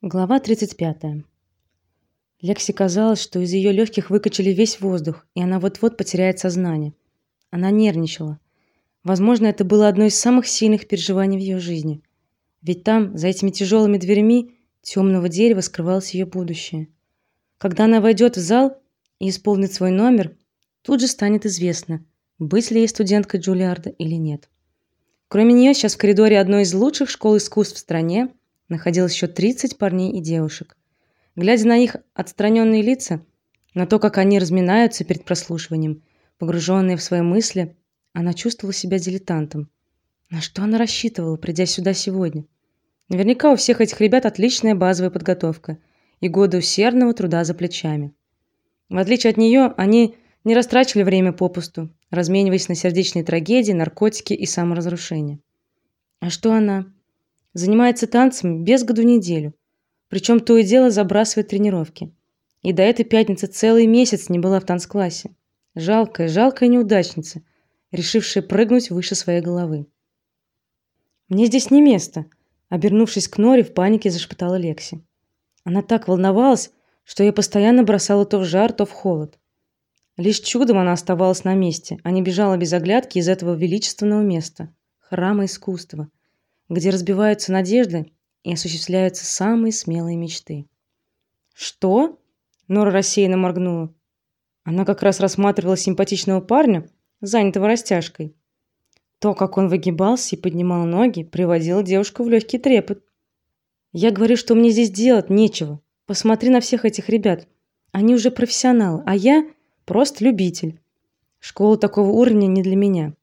Глава 35. Лекси казалось, что из ее легких выкачали весь воздух, и она вот-вот потеряет сознание. Она нервничала. Возможно, это было одно из самых сильных переживаний в ее жизни. Ведь там, за этими тяжелыми дверями темного дерева скрывалось ее будущее. Когда она войдет в зал и исполнит свой номер, тут же станет известно, быть ли ей студенткой Джулиарда или нет. Кроме нее сейчас в коридоре одной из лучших школ искусств в стране находилось еще 30 парней и девушек. Глядя на их отстраненные лица, на то, как они разминаются перед прослушиванием, погруженные в свои мысли, она чувствовала себя дилетантом. На что она рассчитывала, придя сюда сегодня? Наверняка у всех этих ребят отличная базовая подготовка и годы усердного труда за плечами. В отличие от нее, они не растрачивали время попусту, размениваясь на сердечные трагедии, наркотики и саморазрушение. А что она? Занимается танцами без году неделю. Причем то и дело забрасывает тренировки. И до этой пятницы целый месяц не была в танцклассе. Жалкая, жалкая неудачница, решившая прыгнуть выше своей головы. Мне здесь не место, обернувшись к Норе, в панике зашептала Лекси. Она так волновалась, что ее постоянно бросало то в жар, то в холод. Лишь чудом она оставалась на месте, а не бежала без оглядки из этого величественного места храма искусства где разбиваются надежды и осуществляются самые смелые мечты. Что? Нора рассеянно моргнула. Она как раз рассматривала симпатичного парня, занятого растяжкой. То, как он выгибался и поднимал ноги, приводило девушку в легкий трепет. Я говорю, что мне здесь делать нечего. Посмотри на всех этих ребят. Они уже профессионалы, а я просто любитель. Школа такого уровня не для меня.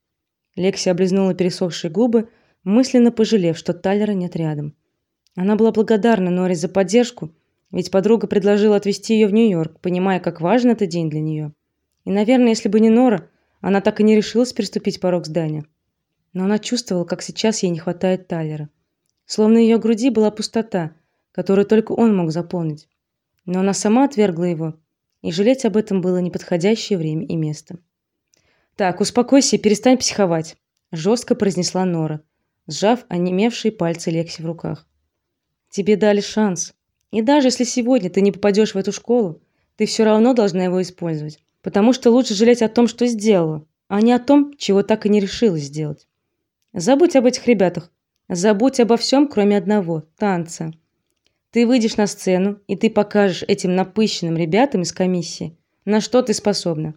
Лекси облизнула пересохшие губы, мысленно пожалев, что Тайлера нет рядом. Она была благодарна Норе за поддержку, ведь подруга предложила отвезти ее в Нью-Йорк, понимая, как важен этот день для нее. И, наверное, если бы не Нора, она так и не решилась переступить порог здания. Но она чувствовала, как сейчас ей не хватает Тайлера. Словно ее груди была пустота, которую только он мог заполнить. Но она сама отвергла его, и жалеть об этом было неподходящее время и место. Так, успокойся и перестань психовать, жестко произнесла Нора сжав онемевшие пальцы Лекси в руках. Тебе дали шанс. И даже если сегодня ты не попадешь в эту школу, ты все равно должна его использовать, потому что лучше жалеть о том, что сделала, а не о том, чего так и не решилась сделать. Забудь об этих ребятах. Забудь обо всем, кроме одного танца. Ты выйдешь на сцену, и ты покажешь этим напыщенным ребятам из комиссии, на что ты способна.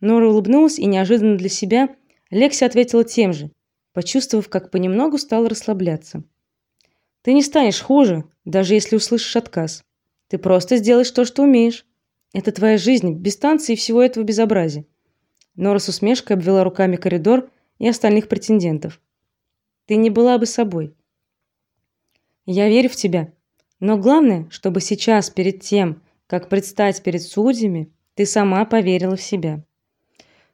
Нора улыбнулась, и неожиданно для себя Лекси ответила тем же, почувствовав, как понемногу стал расслабляться. Ты не станешь хуже, даже если услышишь отказ. Ты просто сделаешь то, что умеешь. Это твоя жизнь, без танца и всего этого безобразия. Нора с усмешкой обвела руками коридор и остальных претендентов. Ты не была бы собой. Я верю в тебя. Но главное, чтобы сейчас перед тем, как предстать перед судьями, ты сама поверила в себя.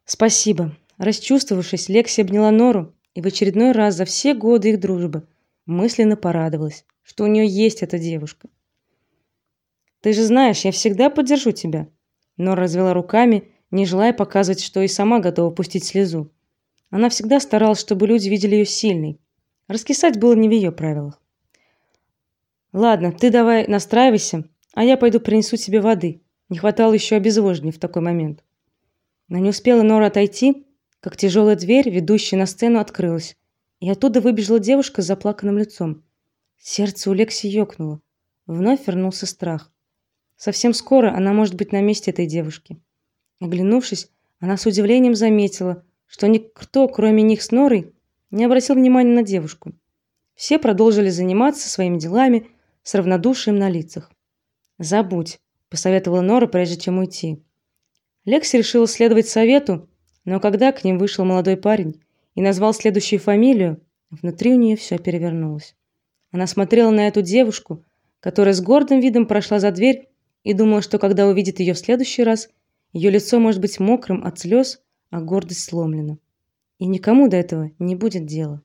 Спасибо. Расчувствовавшись, Лекси обняла Нору и в очередной раз за все годы их дружбы мысленно порадовалась, что у нее есть эта девушка. Ты же знаешь, я всегда поддержу тебя. Нора развела руками, не желая показывать, что и сама готова пустить слезу. Она всегда старалась, чтобы люди видели ее сильной. Раскисать было не в ее правилах. Ладно, ты давай настраивайся, а я пойду принесу тебе воды. Не хватало еще обезвоживания в такой момент. Но не успела Нора отойти, как тяжелая дверь, ведущая на сцену, открылась, и оттуда выбежала девушка с заплаканным лицом. Сердце у Лекси ёкнуло. Вновь вернулся страх. Совсем скоро она может быть на месте этой девушки. Оглянувшись, она с удивлением заметила, что никто, кроме них с Норой, не обратил внимания на девушку. Все продолжили заниматься своими делами с равнодушием на лицах. "Забудь", посоветовала Нора, прежде чем уйти. Лекси решила следовать совету но когда к ним вышел молодой парень и назвал следующую фамилию, внутри у нее все перевернулось. Она смотрела на эту девушку, которая с гордым видом прошла за дверь и думала, что когда увидит ее в следующий раз, ее лицо может быть мокрым от слез, а гордость сломлена. И никому до этого не будет дела.